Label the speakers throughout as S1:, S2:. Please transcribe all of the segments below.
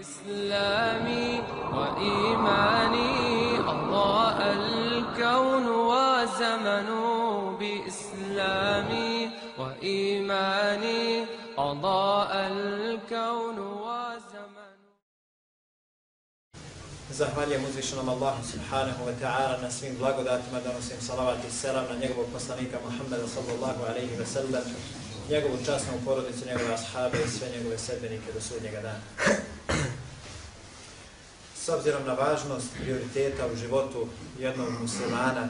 S1: إسلامي وإيماني أضاء الكون وزمن بإسلامي وإيماني أضاء الكون وزمن
S2: Zahvaljujem uzvišenom Allahu subhanahu wa ta'ala na svim blagodatima, donosim salavat i selam na njegovog poslanika Muhammeda sallallahu alaihi wa sallam, njegovu časnu porodicu, njegove ashabe i sve njegove sedbenike do sudnjega dana. S obzirom na važnost prioriteta u životu jednog muslimana,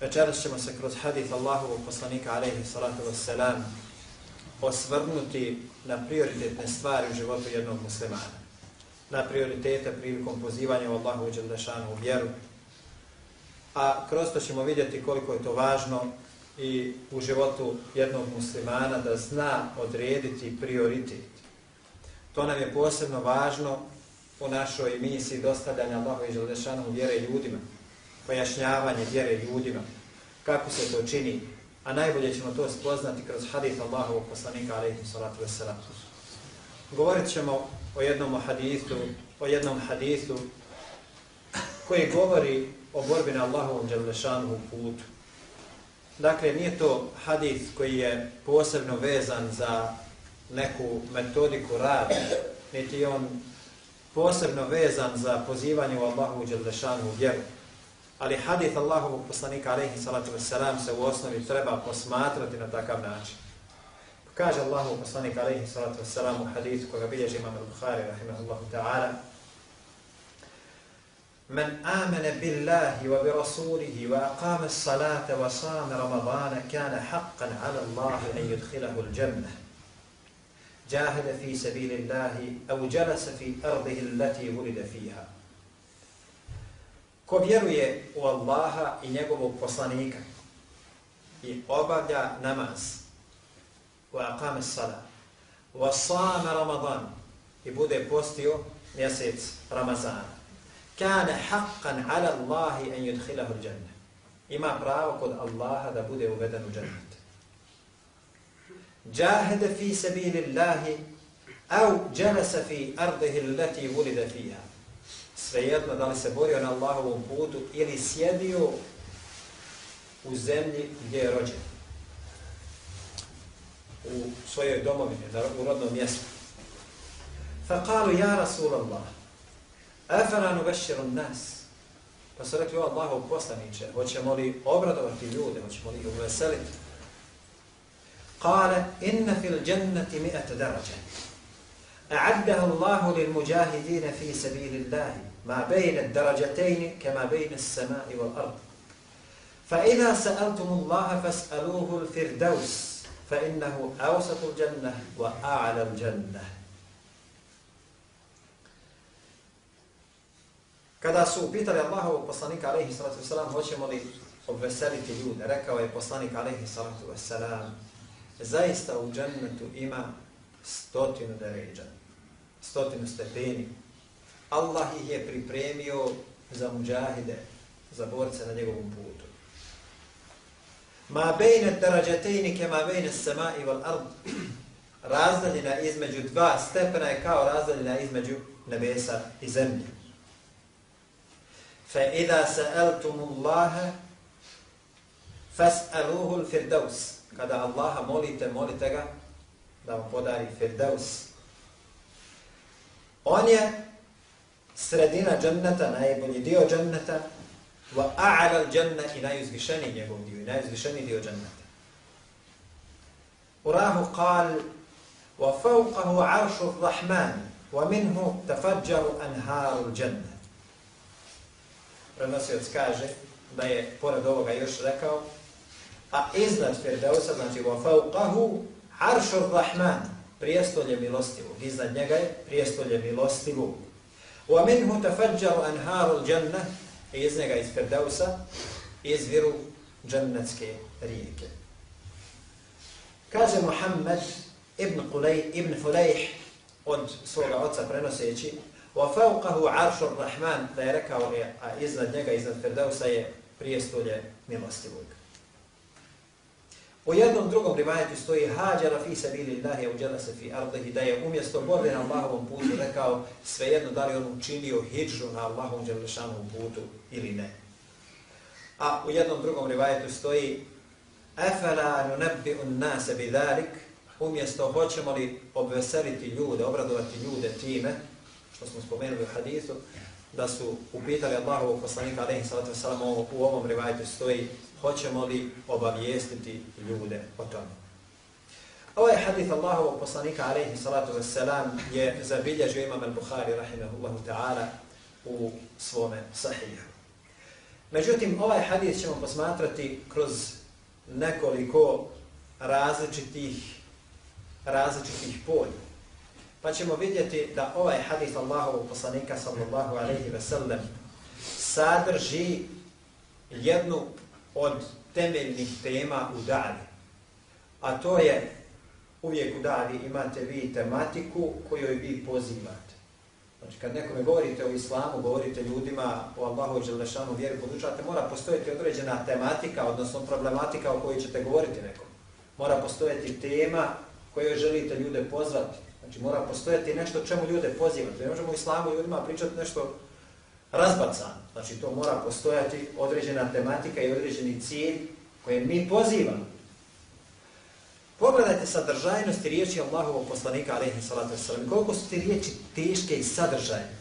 S2: večeras ćemo se kroz hadith Allahovog poslanika alaihi salatu wassalam osvrnuti na prioritetne stvari u životu jednog muslimana na prioritete prilikom pozivanja u Allahu Đelešanu u vjeru. A kroz to ćemo vidjeti koliko je to važno i u životu jednog muslimana da zna odrediti prioritet. To nam je posebno važno o našoj misiji dostavljanja Allahu i Želešanu vjere ljudima, pojašnjavanje vjere ljudima, kako se to čini, a najbolje ćemo to spoznati kroz hadith Allahovog poslanika alaihi salatu wasalam. Govorit ćemo o jednom hadisu, o jednom hadisu koji govori o borbi na Allahovom dželešanu putu. Dakle, nije to hadis koji je posebno vezan za neku metodiku rada, niti on posebno vezan za pozivanje u Allahovu dželešanu vjeru. Ali hadis Allahovog poslanika, alaihi salatu wasalam, se u osnovi treba posmatrati na takav način. Kaže Allahu poslanik alejhi salatu vesselam u hadisu koga bilježi Imam al-Bukhari rahimehullahu ta'ala من آمن بالله وبرسوله وأقام الصلاة وصام رمضان كان حقا على الله أن يدخله الجنة جاهد في سبيل الله أو جلس في أرضه التي ولد فيها Ko vjeruje u Allaha i njegovog poslanika i obavlja namaz, wa aqama as-salat wa sama ramadan i bude postio mjesec ramazana kana haqqan ala Allah an yudkhilahu al-jannah ima pravo kod Allaha da bude uveden u džennet jahada fi الله aw jalasa fi ardihi allati ولد fiha svejedno da li se borio na Allahovom putu ili sjedio u zemlji gdje je rođen u svojoj domovini, u rodnom mjestu. Faqalu ja Rasulallah, afala nubashiru nas. Pa su rekli, o Allahov poslaniće, hoćemo li obradovati ljude, hoćemo li ih uveseliti? قال إن في الجنة مئة درجة. أعدها الله للمجاهدين في سبيل الله ما بين الدرجتين كما بين السماء والأرض. فإذا سألتم الله فاسألوه الفردوس فإنه أوسط الجنة وأعلى الجنة. Kada su pitali Allahovog poslanika alaihi salatu wasalam, hoćemo li obveseliti ljude, rekao je poslanik alaihi salatu wasalam, zaista u džennetu ima stotinu deređa, stotinu stepeni. Allah ih je pripremio za muđahide, za borce na njegovom putu. Ma bejne darađatejni ke ma bejne samai wal ard. Razdaljina između dva stepena je kao razdaljina između nebesa i zemlje. Fa idha sa'altumu Allahe fas'aluhu al-firdaus. Kada Allaha molite, molite ga da vam podari firdaus. On je sredina dženneta, najbolji dio dženneta, wa a'la al-janna i najuzvišeniji njegov dio, i najuzvišeniji dio dženneta. Urahu qal, wa fawqahu aršu rahman, wa minhu tafadjaru anharu al-janna. Prenosioc kaže da je pored ovoga još rekao, a iznad Firdausa, znači wa fauqahu aršu rahman, prijestolje milostivog, iznad njega je prijestolje milostivog. Wa minhu tafajjaru anharu al-janna, iz njega iz Ferdausa izviru džennetske rijeke. Kaže Muhammed ibn, Qulej, ibn Fulejh od svoga oca prenoseći wa fawqahu arshur rahman da je rekao je, a iznad njega, iznad Ferdausa je prijestolje milostivog. U jednom drugom rivajetu stoji hađara fi sabili Allahi u dželase fi ardihi, da je umjesto borbe na Allahovom putu rekao svejedno da li on učinio hijđu na Allahovom dželešanom putu ili ne. A u jednom drugom rivajetu stoji Efela nunebbi un nase bidalik, umjesto hoćemo li obveseliti ljude, obradovati ljude time, što smo spomenuli u hadisu, da su upitali Allahovog poslanika alaihi sallatu wasalam u ovom rivajetu stoji hoćemo li obavijestiti ljude o tome. Ovaj hadith Allahovog poslanika alaihi salatu wassalam je zabilježio imam al-Bukhari rahimahullahu ta'ala u svome sahihu. Međutim, ovaj hadith ćemo posmatrati kroz nekoliko različitih različitih polja. Pa ćemo vidjeti da ovaj hadith Allahovog poslanika sallallahu alaihi ve sellem sadrži jednu od temeljnih tema u dali. A to je, uvijek u dali imate vi tematiku kojoj vi pozivate. Znači, kad nekome govorite o islamu, govorite ljudima o Allahu Đelešanu vjeru, podučavate, mora postojati određena tematika, odnosno problematika o kojoj ćete govoriti nekom. Mora postojati tema kojoj želite ljude pozvati. Znači, mora postojati nešto čemu ljude pozivati. Ne možemo u islamu ljudima pričati nešto razbacan. Znači, to mora postojati određena tematika i određeni cilj koje mi pozivamo. Pogledajte sadržajnosti riječi Allahovog poslanika, alaihi salatu wasalam, koliko su ti riječi teške i sadržajne.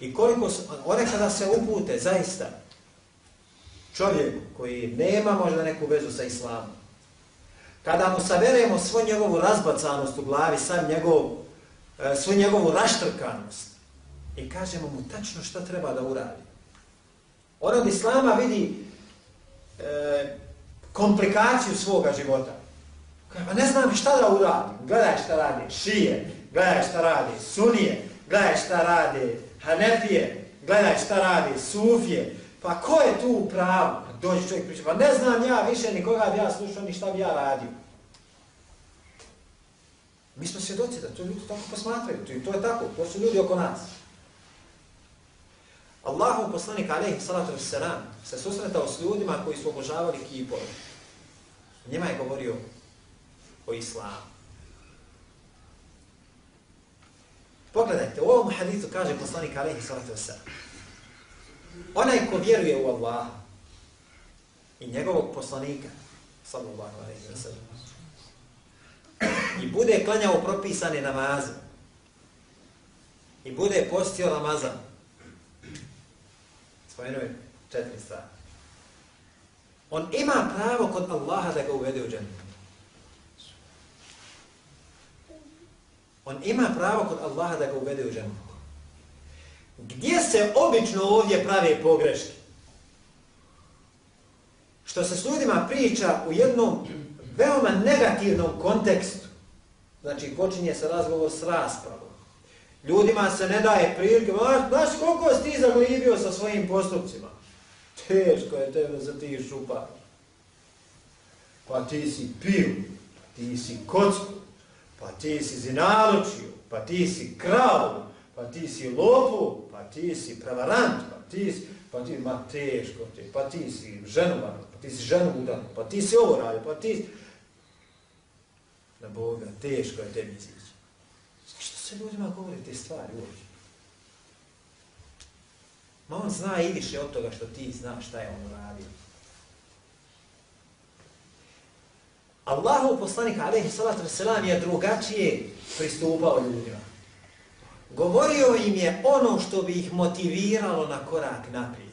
S2: I koliko su, one kada se upute, zaista, čovjek koji nema možda neku vezu sa islamom, kada mu saveremo svoj njegovu razbacanost u glavi, sam njegov, e, svoju njegovu raštrkanost, i kažemo mu tačno šta treba da uradi. On od islama vidi e, komplikaciju svoga života. Pa ne znam šta da uradi. Gledaj šta radi šije, gledaj šta radi sunije, gledaj šta radi hanefije, gledaj šta radi sufije. Pa ko je tu u pravu? Pa Dođi čovjek priča, pa ne znam ja više nikoga bi ja slušao ni šta bi ja radio. Mi smo svjedoci da to ljudi tako posmatraju. To, to je tako, to su ljudi oko nas. Allahu poslanik alejhi salatu vesselam se susretao s ljudima koji su obožavali kipove. Njima je govorio o islamu. Pogledajte, u ovom hadisu kaže poslanik alejhi salatu vesselam Onaj ko vjeruje u Allaha i njegovog poslanika, sallallahu alejhi ve sellem, i bude klanjao propisane namaze, i bude postio Ramazan, Spomenuo je četiri stvari. On ima pravo kod Allaha da ga uvede u džennet. On ima pravo kod Allaha da ga uvede u džennet. Gdje se obično ovdje prave pogreške? Što se s ljudima priča u jednom veoma negativnom kontekstu. Znači, počinje se razgovor s raspravom. Ljudima se ne daje prilike, znaš koliko si ti zaglibio sa svojim postupcima? Teško je tebe za ti šupa. Pa ti si pio, ti si kocku, pa ti si zinaločio, pa ti si krao, pa ti si lopu, pa ti si prevarant, pa ti si, pa ti, ma teško ti, pa ti si ženovan, pa ti si ženu udan, pa ti si ovo radio, pa ti si... Na Boga, teško je tebi zići se ljudima govori te stvari uopće? Ma on zna i više od toga što ti znaš šta je on uradio. Allahu poslanik alaihi salatu wasalam je drugačije pristupao ljudima. Govorio im je ono što bi ih motiviralo na korak naprijed.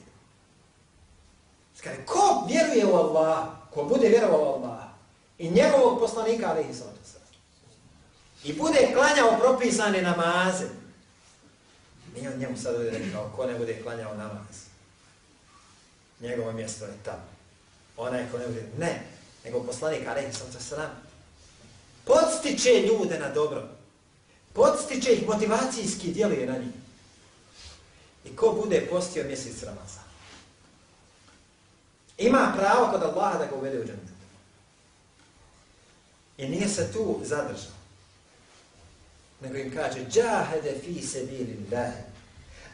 S2: Skaj, ko vjeruje u Allah, ko bude vjerovao u Allah i njegovog poslanika alaihi salatu i bude klanjao propisane namaze, nije on njemu sad ovdje rekao, ko ne bude klanjao namaz, njegovo mjesto je tamo. Onaj ko ne bude, ne, nego poslanik, ali sam to sram, podstiče ljude na dobro, podstiče ih motivacijski djeluje na njih. I ko bude postio mjesec Ramazan? Ima pravo kod Allaha da ga uvede u džennet. I nije se tu zadržao nego im kaže džahede fi sebilin lahi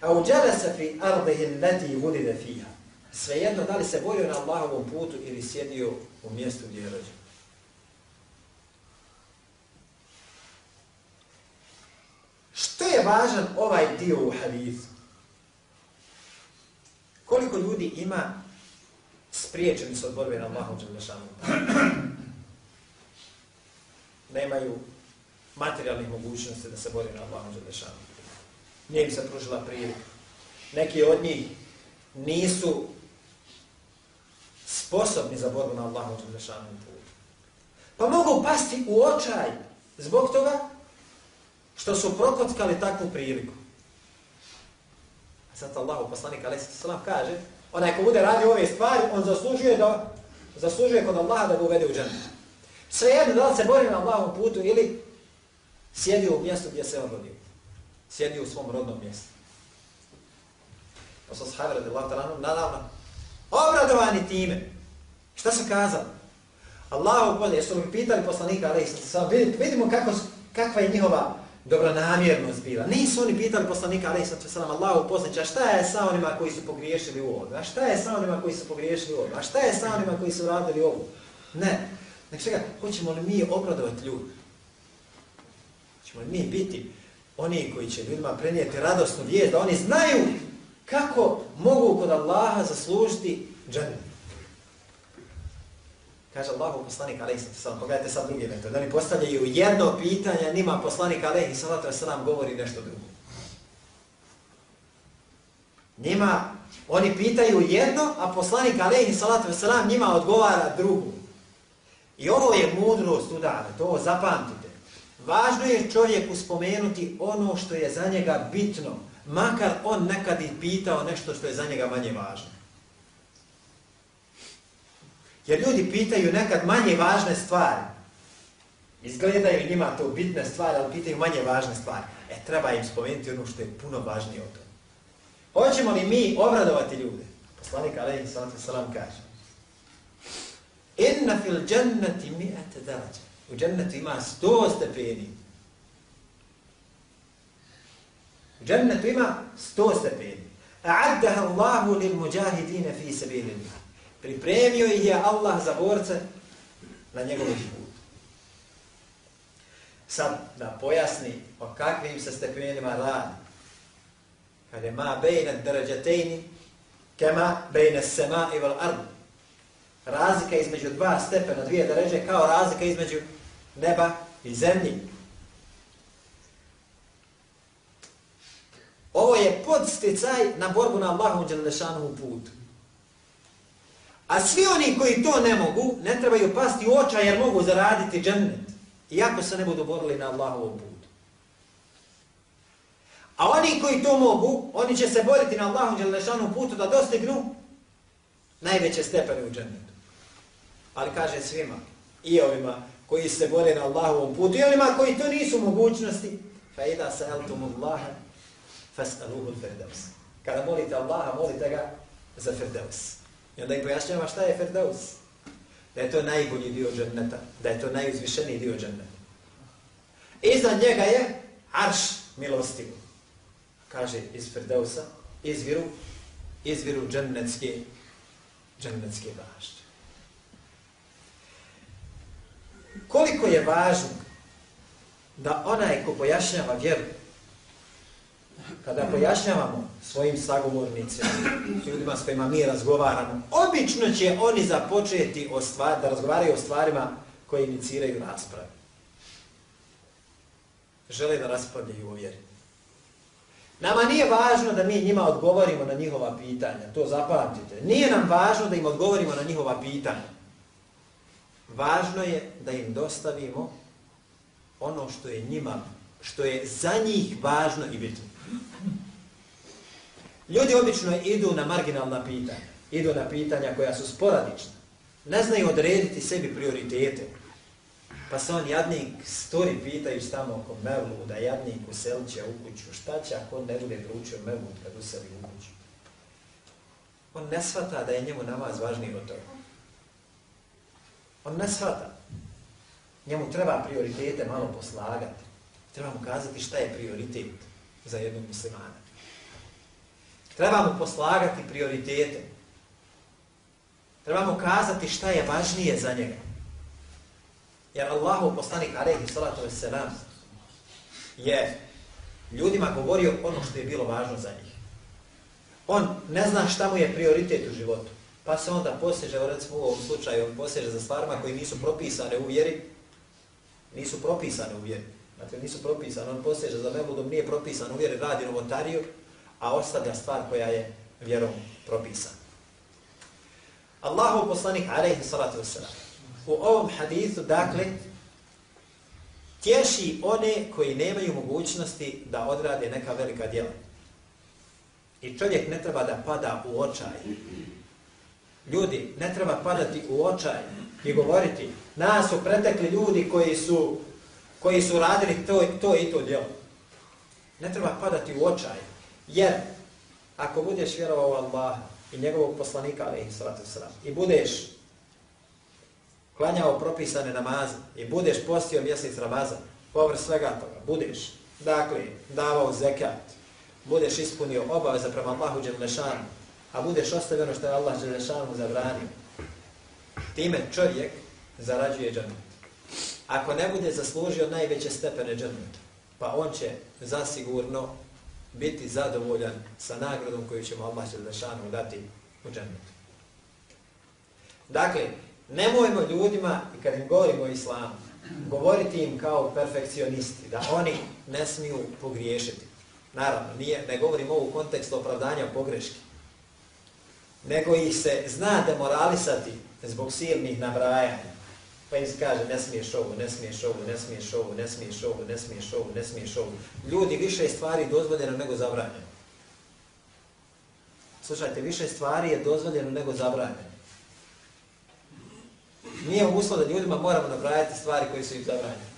S2: au džalasa fi ardihi allati vulide fiha Svejedno da li se borio na Allahovom putu ili sjedio u mjestu gdje je rođen. Što je važan ovaj dio u hadithu? Koliko ljudi ima spriječeni su od borbe na Allahom Đelešanu? Nemaju materijalnih mogućnosti da se bori na Allahom Đelešanu. Nije im se pružila prilika. Neki od njih nisu sposobni za borbu na Allahom Đelešanu putu. Pa mogu pasti u očaj zbog toga što su prokotkali takvu priliku. A sad Allahu poslanik alaih sallam kaže, onaj ko bude radio ove stvari, on zaslužuje da zaslužuje kod Allaha da ga uvede u džanu. Svejedno da li se bori na Allahom putu ili Sjedio u mjestu gdje se on rodio. Sjedio u svom rodnom mjestu. Pa su sahabi radi Allah talanu, nadavno, obradovani time. Šta su kazali? Allahu bolje, jesu mi pitali poslanika, ali vidimo kako, kakva je njihova dobronamjernost bila. Nisu oni pitali poslanika, ali sam Allahu poslanića, šta je sa onima koji su pogriješili u ovom? A šta je sa onima koji su pogriješili u ovom? A šta je sa onima koji su radili ovo? Ne. Nek čega, hoćemo li mi obradovati ljudi? Ćemo mi biti oni koji će ljudima prenijeti radosnu vijest, da oni znaju kako mogu kod Allaha zaslužiti džennet. Kaže Allahu poslanik alejhi sallam, pogledajte sad drugi metod, da postavljaju jedno pitanje, nima poslanik alejhi sallam govori nešto drugo. Njima, oni pitaju jedno, a poslanik alejhi sallam njima odgovara drugo. I ovo je mudrost udara, to zapamtite. Važno je čovjeku spomenuti ono što je za njega bitno, makar on nekad i pitao nešto što je za njega manje važno. Jer ljudi pitaju nekad manje važne stvari. Izgledaju njima to bitne stvari, ali pitaju manje važne stvari. E, treba im spomenuti ono što je puno važnije od toga. Hoćemo li mi obradovati ljude? Poslanik Alehi Salatu Salam kaže Inna fil džennati mi'ate darađa. U džennetu ima sto stepeni. U džennetu ima sto stepeni. A'addaha Allahu lil muđahidine fi sabilillah. Pripremio ih je Allah za borce na njegovom putu. Sad da pojasni o kakvim se stepenima radi. Kad je ma bejna drđatejni, kema bejna sema i val ardu. Razlika između dva stepena, dvije dređe, kao razlika između neba i zemlji. Ovo je podsticaj na borbu na Allahom Đelešanovu putu. A svi oni koji to ne mogu, ne trebaju pasti u oča jer mogu zaraditi džennet. Iako se ne budu borili na Allahovom putu. A oni koji to mogu, oni će se boriti na Allahom dželešanu putu da dostignu najveće stepene u džennetu. Ali kaže svima, i ovima koji se bore na Allahovom putu, i onima koji to nisu mogućnosti, fa ida sa eltum Allaha, fas'aluhu al-firdaus. Kada molite Allaha, molite ga za firdaus. I onda im pojašnjava šta je firdaus. Da je to najbolji dio dženneta. Da je to najuzvišeniji dio dženneta. Iznad njega je arš milostivu. Kaže iz firdausa, izviru, izviru džennetske, džennetske bašće. Koliko je važno da onaj ko pojašnjava vjeru, kada pojašnjavamo svojim sagovornicima, ljudima s kojima mi razgovaramo, obično će oni započeti o stvar, da razgovaraju o stvarima koje iniciraju rasprave. Žele da raspravljaju o vjeri. Nama nije važno da mi njima odgovorimo na njihova pitanja, to zapamtite. Nije nam važno da im odgovorimo na njihova pitanja. Važno je da im dostavimo ono što je njima, što je za njih važno i bitno. Ljudi obično idu na marginalna pitanja. Idu na pitanja koja su sporadična. Ne znaju odrediti sebi prioritete. Pa se on jadnik stori pitaju tamo oko Mevluda, jadnik uselće u kuću. Šta će ako on ne bude vručio Mevlu kad useli u kuću? On ne shvata da je njemu namaz važniji od toga. On ne shvata. Njemu treba prioritete malo poslagati. Treba mu kazati šta je prioritet za jednog muslimana. Treba mu poslagati prioritete. Treba mu kazati šta je važnije za njega. Jer Allahu poslanik alejhi salatu vesselam je ljudima govorio ono što je bilo važno za njih. On ne zna šta mu je prioritet u životu. Pa se onda poseže, recimo u ovom slučaju, on poseže za stvarima koji nisu propisane u vjeri, nisu propisane u vjeri. Dakle, nisu propisane, on poseže za veludom, nije propisan u vjeri, radi novotariju, a ostavlja stvar koja je vjerom propisana. Allahu poslanik, alaihi salatu wasalam, u ovom hadithu, dakle, tješi one koji nemaju mogućnosti da odrade neka velika djela. I čovjek ne treba da pada u očaj. Ljudi, ne treba padati u očaj i govoriti, nas su pretekli ljudi koji su, koji su radili to, to i to djelo. Ne treba padati u očaj, jer ako budeš vjerovao Allaha i njegovog poslanika, alaihi sratu sram, i budeš klanjao propisane namaze i budeš postio mjesec Ramazan, povr svega toga, budeš, dakle, davao zekat, budeš ispunio obaveza prema Allahu Đelešanu, a budeš ostavljeno što je Allah Đelešanu zabranio, time čovjek zarađuje džanet. Ako ne bude zaslužio najveće stepene džaneta, pa on će zasigurno biti zadovoljan sa nagradom koju ćemo Allah Đelešanu dati u džanetu. Dakle, nemojmo ljudima, i kad im govorimo o islamu, govoriti im kao perfekcionisti, da oni ne smiju pogriješiti. Naravno, nije, ne govorimo u kontekstu opravdanja pogreški, nego ih se zna demoralisati zbog silnih nabrajanja. Pa im se kaže, ne smiješ ovo, ne smiješ ovo, ne smiješ ovo, ne smiješ ovo, ne smiješ ovo, ne smiješ ovo. Ljudi, više stvari dozvoljeno nego zabranjeno. Slušajte, više stvari je dozvoljeno nego zabranjeno. Nije uslov da ljudima moramo nabrajati stvari koje su im zabranjene.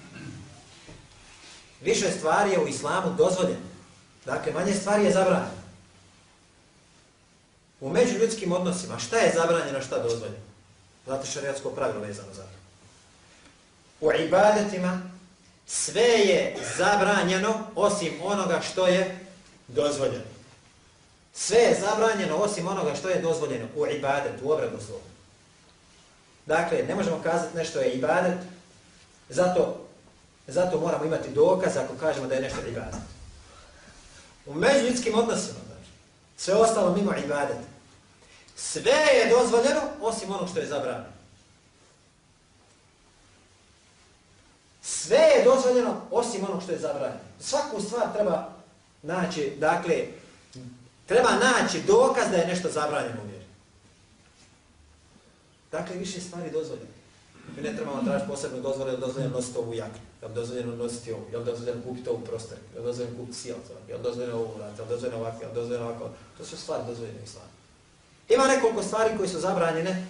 S2: Više stvari je u islamu dozvoljeno. Dakle, manje stvari je zabranjeno. U međuljudskim odnosima, šta je zabranjeno, šta dozvoljeno? Zato šariatsko pravilo vezano za to. U ibadetima sve je zabranjeno osim onoga što je dozvoljeno. Sve je zabranjeno osim onoga što je dozvoljeno u ibadetu, u obradu slovu. Dakle, ne možemo kazati nešto je ibadet, zato, zato moramo imati dokaz ako kažemo da je nešto ibadet. U međuljudskim odnosima, znači, sve ostalo mimo ibadeta. Sve je dozvoljeno osim onog što je zabranjeno. Sve je dozvoljeno osim onog što je zabranjeno. Svaku stvar treba naći, dakle, treba naći dokaz da je nešto zabranjeno u vjeri. Dakle, više stvari dozvoljeno. Mi ne trebamo tražiti posebno dozvoljeno, dozvoljeno nositi ovu jaknu, je li dozvoljeno nositi ovu, je li dozvoljeno kupiti ovu prostor, je li dozvoljeno kupiti sijalca, je li dozvoljeno ovu vrat, je li dozvoljeno ovako, je li dozvoljeno ovako. To su stvari dozvoljene stvari. Ima nekoliko stvari koji su zabranjene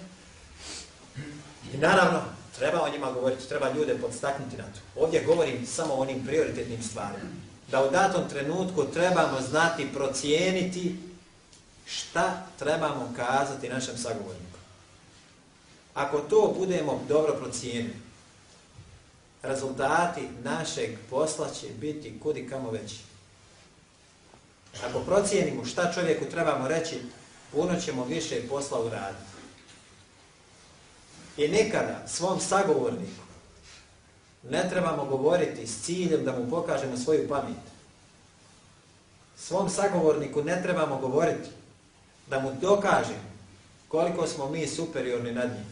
S2: i naravno treba o njima govoriti, treba ljude podstaknuti na to. Ovdje govorim samo o onim prioritetnim stvarima. Da u datom trenutku trebamo znati, procijeniti šta trebamo kazati našem sagovorniku. Ako to budemo dobro procijenili, rezultati našeg posla će biti kudi kamo veći. Ako procijenimo šta čovjeku trebamo reći, puno ćemo više posla uraditi. I nekada svom sagovorniku ne trebamo govoriti s ciljem da mu pokažemo svoju pamet. Svom sagovorniku ne trebamo govoriti da mu dokažemo koliko smo mi superiorni nad njim.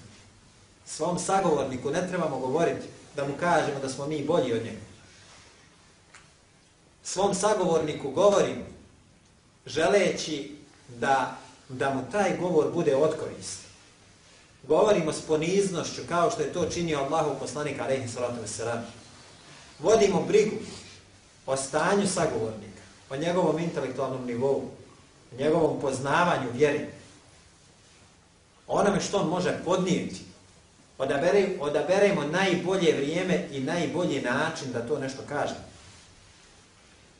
S2: Svom sagovorniku ne trebamo govoriti da mu kažemo da smo mi bolji od njega. Svom sagovorniku govorim želeći da da mu taj govor bude otkorist. Govorimo s poniznošću, kao što je to činio Allahu poslanik, alaihi salatu wasalam. Vodimo brigu o stanju sagovornika, o njegovom intelektualnom nivou, o njegovom poznavanju vjeri, onome što on može podnijeti. Odabere, odaberemo najbolje vrijeme i najbolji način da to nešto kažemo.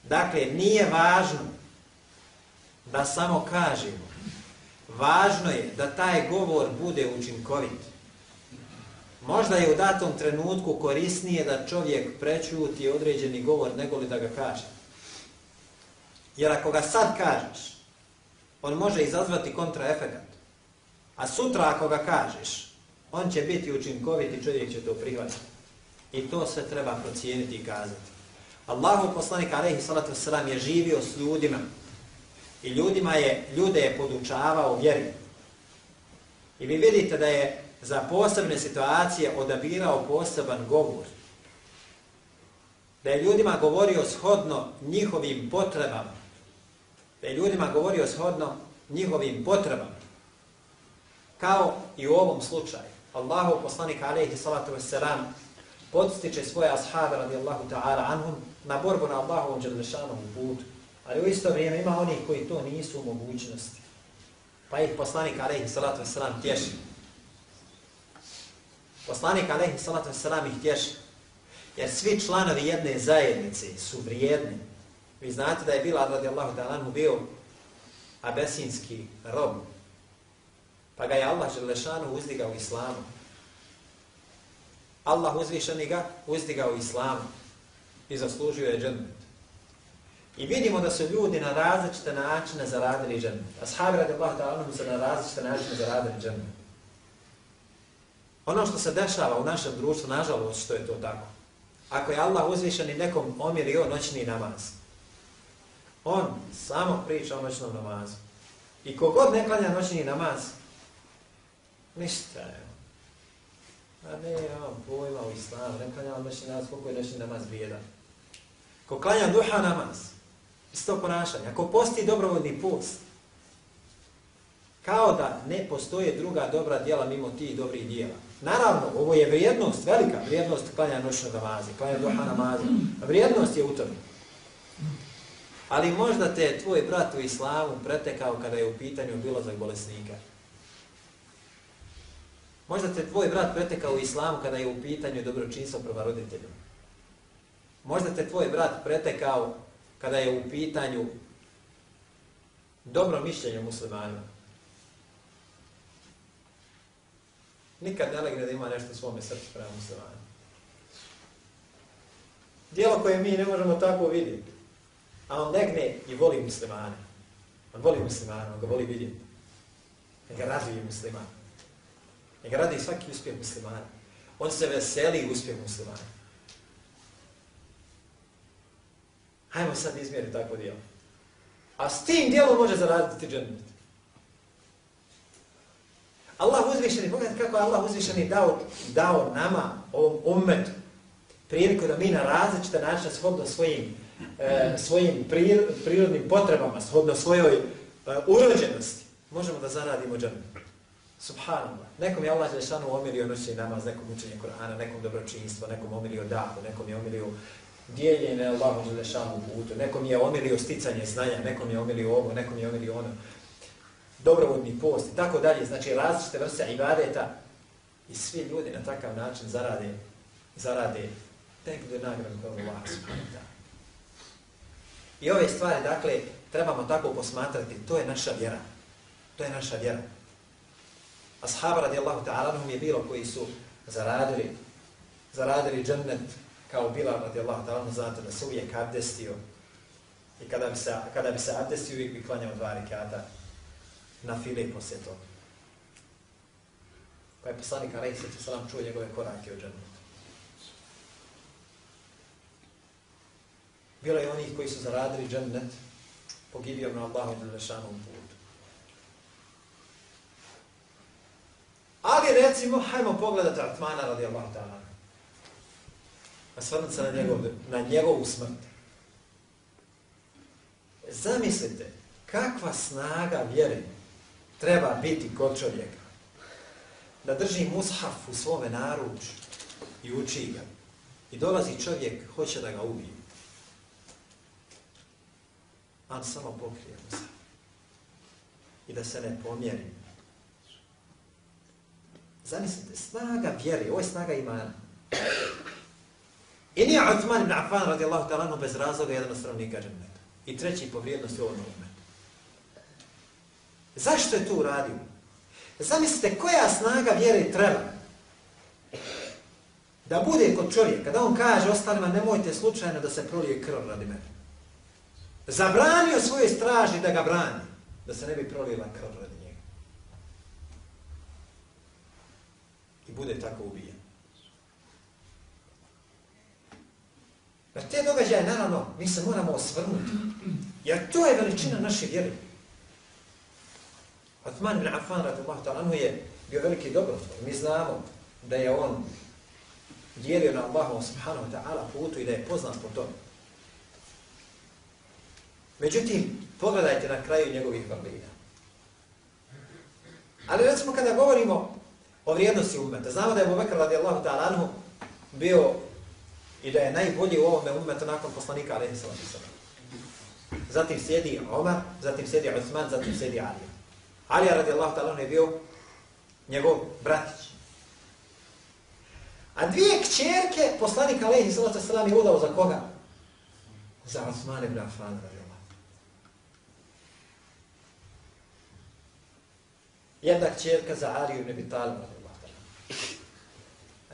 S2: Dakle, nije važno da samo kažemo, Važno je da taj govor bude učinkovit. Možda je u datom trenutku korisnije da čovjek prečuti određeni govor nego li da ga kaže. Jer ako ga sad kažeš, on može izazvati kontraefekat. A sutra ako ga kažeš, on će biti učinkovit i čovjek će to prihvatiti. I to se treba procijeniti i kazati. Allahu poslanik alaihi salatu vesselam je živio s ljudima i ljudima je ljude je podučavao vjeri. I vi vidite da je za posebne situacije odabirao poseban govor. Da je ljudima govorio shodno njihovim potrebama. Da je ljudima govorio shodno njihovim potrebama. Kao i u ovom slučaju. Allahu poslanik alejhi salatu vesselam podstiče svoje ashabe radijallahu ta'ala anhum na borbu na Allahovom dželešanovom putu. Ali u isto vrijeme ima onih koji to nisu u mogućnosti. Pa ih poslanik alejhi salatu vesselam tješi. Poslanik alejhi salatu vesselam ih tješi. Jer svi članovi jedne zajednice su vrijedni. Vi znate da je bila radijallahu ta'ala bio abesinski rob. Pa ga je Allah Želešanu uzdigao islamu. Allah uzvišeni ga uzdigao islamu i zaslužio je džennet. I vidimo da su ljudi na različite načine zaradili džennet. Ashabi radi Allah ta'ala se na različite načine zaradili džennet. Ono što se dešava u našem društvu, nažalost, što je to tako. Ako je Allah uzvišeni nekom omirio noćni namaz, on samo priča o noćnom namazu. I kogod ne klanja noćni namaz, ništa je. A ne, ja pojma u islamu, ne klanja noćni namaz, koliko je noćni namaz vrijedan. Ko klanja duha namaz, isto ponašanje. Ako posti dobrovodni post, kao da ne postoje druga dobra djela mimo tih dobrih djela. Naravno, ovo je vrijednost, velika vrijednost klanja noćnog namaza, klanja duha namaza. Vrijednost je u tome. Ali možda te tvoj brat u islamu pretekao kada je u pitanju bilozak bolesnika. Možda te tvoj brat pretekao u islamu kada je u pitanju dobročinstvo prva roditeljima. Možda te tvoj brat pretekao kada je u pitanju dobro mišljenje muslimanima. Nikad ne legne da ima nešto u svome srcu prema muslimanima. Dijelo koje mi ne možemo tako vidjeti. A on legne i voli muslimane. On voli muslimane, on ga voli vidjeti. Ne ga razvije musliman. Ne ga radi svaki uspjeh muslimana. On se veseli uspjeh muslimana. Hajmo sad izmjeriti takvo dijelo. A s tim dijelom može zaraditi džennet. Allah uzvišeni, pogledajte kako Allah uzvišeni dao, dao nama, ovom ummetu, priliku da mi na različite načine shodno svojim, e, svojim prir, prirodnim potrebama, shodno svojoj e, urođenosti, možemo da zaradimo džennet. Subhanallah. Nekom je Allah Žešanu omilio noćni namaz, nekom učenje Kur'ana, nekom dobročinstvo, nekom omilio dahu, nekom je omilio dijeljenje Allahom Želešanu putu, nekom je omilio sticanje znanja, nekom je omilio ovo, nekom je omilio ono, dobrovodni post i tako dalje, znači različite vrste ibadeta i svi ljudi na takav način zarade, zarade tek do nagradu kao Allah I ove stvari, dakle, trebamo tako posmatrati, to je naša vjera. To je naša vjera. Ashab radijallahu ta'ala je bilo koji su zaradili, zaradili džennet kao Bilal radijallahu ta'ala, znate da se uvijek abdestio i kada bi se, kada bi se abdestio uvijek bi klanjao dva rekata na file poslije toga. Pa je poslanik Aleyhi sallam salam čuo njegove korake u džennetu. Bilo je onih koji su zaradili džennet, pogibio na Allahu i Đelešanom putu. Ali recimo, hajmo pogledati Atmana radijallahu ta'ala Pa osvrnuti se na, njegov, na njegovu smrt. Zamislite, kakva snaga vjere treba biti kod čovjeka da drži mushaf u svome naruču i uči ga. I dolazi čovjek, hoće da ga ubije. On samo pokrije mushaf. I da se ne pomjeri. Zamislite, snaga vjere, ovo je snaga imana. I nije Uthman ibn Affan radijallahu ta'ala bez razloga jedan od stranovnika dženneta. I treći po vrijednosti ovog umeta. Zašto je to uradio? Zamislite koja snaga vjere treba da bude kod čovjeka, da on kaže ostalima nemojte slučajno da se prolije krv radi mene. Zabranio svoje straži da ga brani, da se ne bi prolijela krv radi njega. i bude tako ubijen. Na te događaje, naravno, mi se moramo osvrnuti. Jer to je veličina naše vjere. Atman ibn Affan, radijallahu ta'ala, je bio veliki dobrotvor. Mi znamo da je on dijelio na Allahu subhanahu wa ta'ala putu i da je poznat po tome. Međutim, pogledajte na kraju njegovih vrlina. Ali recimo kada govorimo o vrijednosti umeta, znamo da je Abu radijallahu ta'ala anhu bio i da je najbolji u ovome umetu nakon poslanika alaihi sallatu sallam. Zatim sjedi Omar, zatim sjedi Uthman, zatim sjedi Ali. Ali radijallahu ta'ala je bio njegov bratić. A dvije kćerke poslanika alaihi sallatu sallam je udao za koga? Za Uthman ibn Affan radijallahu Jedna kćerka za Ariju ibn Abi Talib.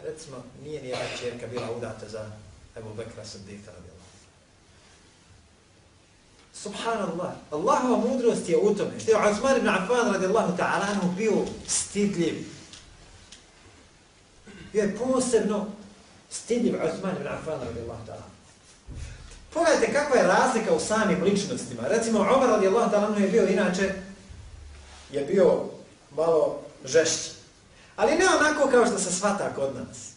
S2: Recimo, nije ni jedna čerka bila udata za Ebu Bekra Sadika radijallahu. Subhanallah, Allahova mudrost je u tome. Što je Azmar ibn Affan radijallahu ta'ala anhu bio stidljiv. Bio je posebno stidljiv Azmar ibn Affan radijallahu ta'ala. Pogledajte kakva je razlika u samim ličnostima. Recimo, Omar radijallahu ta'ala anhu je bio inače, je bio malo žešći. Ali ne onako kao što se svata kod nas.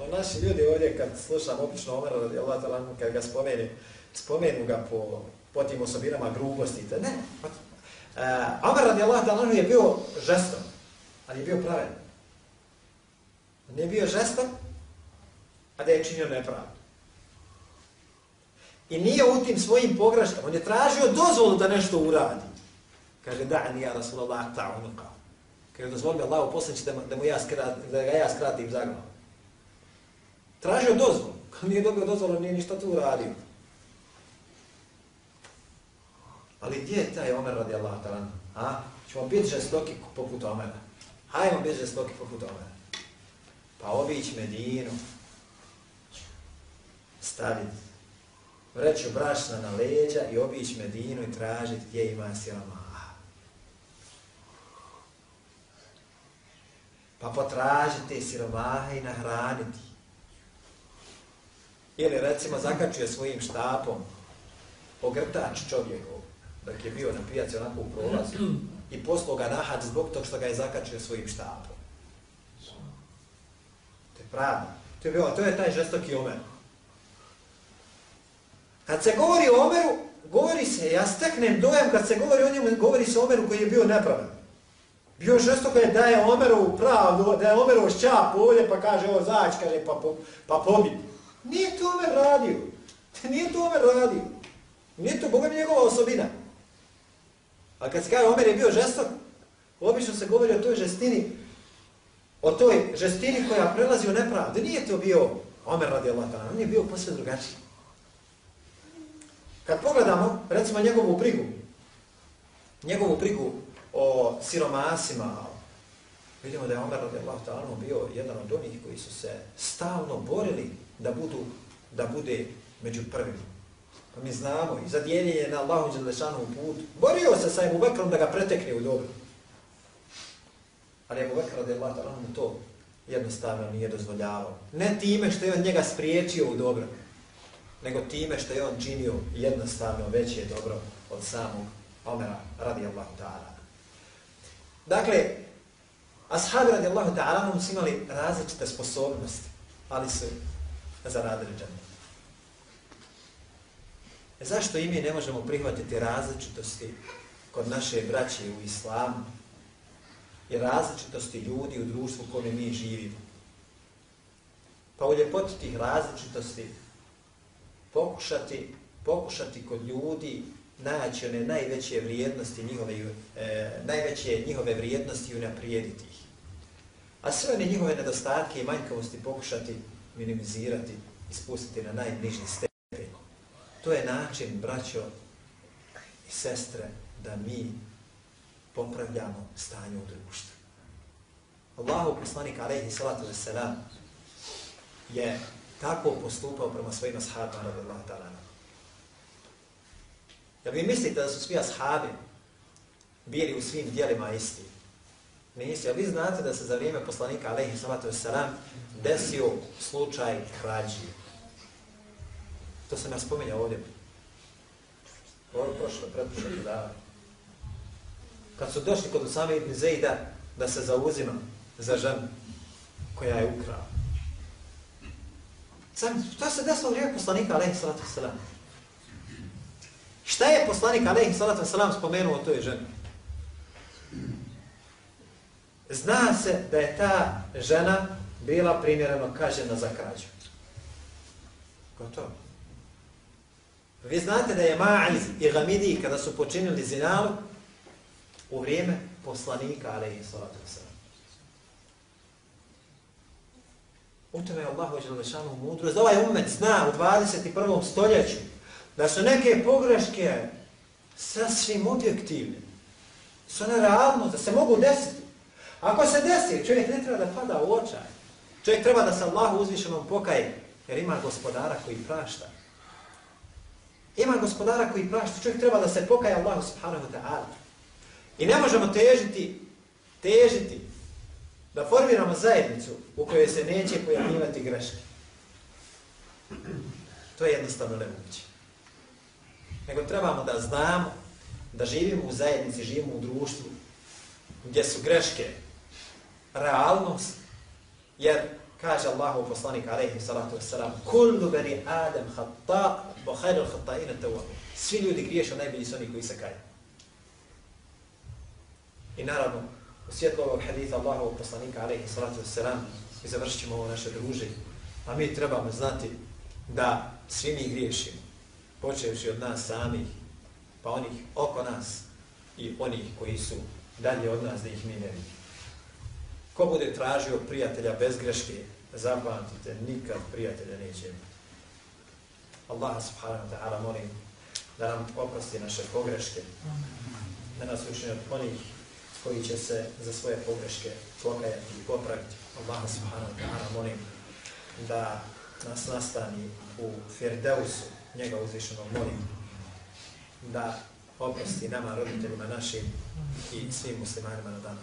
S2: O, naši ljudi ovdje kad slušam obično Omer radijallahu ta'ala kad ga spomenu, spomenu ga po, po tim osobinama grubosti. Ne. Uh, Omer radijallahu ta'ala je bio žestom, ali je bio pravedan. Nije bio žestom, a da je činio nepravdu. I nije u tim svojim pogreškama. On je tražio dozvolu da nešto uradi. Kaže, da, ja Rasulallah ta'unuka. Kaže, dozvoli mi Allah poslije da, da, mu ja skrat, da ga ja skratim za glavu. Tražio dozvol. Kad nije dobio dozvolu, nije ništa tu uradio. Ali gdje je taj Omer radi Allah talan? A? Čemo biti žestoki poput Omera. Hajmo biti žestoki poput Omera. Pa obić Medinu. Staviti. Vreću brašna na leđa i obić Medinu i tražiti gdje ima siromaha. Pa potražite siromahe i nahraniti. Ili recimo zakačuje svojim štapom pogrtač čovjekov, dok je bio na pijaci onako u prolazu, i poslao ga nahad zbog tog što ga je zakačio svojim štapom. To je pravda. To je, bio, to je taj žestoki omer. Kad se govori o Omeru, govori se, ja steknem dojam kad se govori o njemu, govori se o Omeru koji je bio nepravedan. Bio žestoko je da je Omerovu pravdu, da je Omerov šćap ovdje pa kaže ovo zać, kaže pa, po, pa pobit. Nije to Omer radio. Nije to Omer radio. Nije to Boga njegova osobina. A kad se kaže Omer je bio žestok, obično se govori o toj žestini, o toj žestini koja prelazi u nepravdu. Nije to bio Omer radi Allah, on je bio posve drugačiji. Kad pogledamo, recimo, njegovu brigu, njegovu brigu o siromasima. Vidimo da je Omer radijallahu ta'ala bio jedan od onih koji su se stalno borili da budu da bude među prvima. Pa mi znamo i za dijeljenje na Allahu Đelešanu put. Borio se sa Ebu Bekrom da ga pretekne u dobro. Ali Ebu Bekr radijallahu ta'ala mu to jednostavno nije dozvoljavao. Ne time što je on njega spriječio u dobro, nego time što je on činio jednostavno veće dobro od samog Omera radijallahu ta'ala. Dakle, ashabi radijallahu ta'ala su imali različite sposobnosti, ali su zaradili džanet. E zašto i mi ne možemo prihvatiti različitosti kod naše braće u islamu i različitosti ljudi u društvu u kome mi živimo? Pa u ljepoti tih različitosti pokušati, pokušati kod ljudi naći one najveće vrijednosti njihove, e, najveće njihove vrijednosti i unaprijediti ih. A sve one njihove nedostatke i manjkavosti pokušati minimizirati i spustiti na najniži stepen. To je način, braćo i sestre, da mi popravljamo stanje u društvu. Allahu poslanik alaihi salatu wasalam je tako postupao prema svojim ashabima radijallahu ta'ala Jer vi mislite da su svi ashabi bili u svim dijelima isti? Nisi, a vi znate da se za vrijeme poslanika alaihi salatu wasalam desio slučaj krađi. To sam ja spominjao ovdje. Ovo prošlo, pretpošlo da. Kad su došli kod Usame ibn Zejda da se zauzima za ženu koja je ukrala. Sam, šta se desilo u vrijeme poslanika alaihi salatu wasalam? Šta je poslanik alaihi salatu wasalam spomenuo o toj ženi? Zna se da je ta žena bila primjereno kažena za krađu. Gotovo. Vi znate da je Ma'iz i Gamidi kada su počinili zinalu u vrijeme poslanika, alaihi salatu wasalam. U tome je Allah uđe lešanu mudro. Ovaj umet zna u 21. stoljeću da su neke pogreške sasvim objektivne. Su one realno, da se mogu desiti. Ako se desi, čovjek ne treba da pada u očaj. Čovjek treba da se Allahu uzvišenom pokaje, jer ima gospodara koji prašta. Ima gospodara koji prašta. Čovjek treba da se pokaje Allahu subhanahu wa ta'ala. I ne možemo težiti, težiti da formiramo zajednicu u kojoj se neće pojavljivati greške. To je jednostavno nemoguće. Nego trebamo da znamo da živimo u zajednici, živimo u društvu gdje su greške realnost, jer kaže Allahu poslanik alejhi salatu vesselam kullu bani adam khata wa khayrul khata'in at-tawwab svi ljudi griješe najbolji su oni koji se kaju. I naravno u svjetlu ovog haditha Allahu poslanika alejhi salatu vesselam i završimo ovo naše druženje. A mi trebamo znati da svi mi griješimo počevši od nas samih pa onih oko nas i onih koji su dalje od nas da ih mi ne vidimo Ko bude tražio prijatelja bez greške, zapamtite, nikad prijatelja neće imati. Allah subhanahu wa ta'ala molim da nam oprosti naše pogreške, da nas učini od onih koji će se za svoje pogreške pokajati i popraviti. Allah subhanahu wa ta'ala molim da nas nastani u Firdeusu, njega uzvišeno molim, da oprosti nama, roditeljima našim i svim muslimanima na dan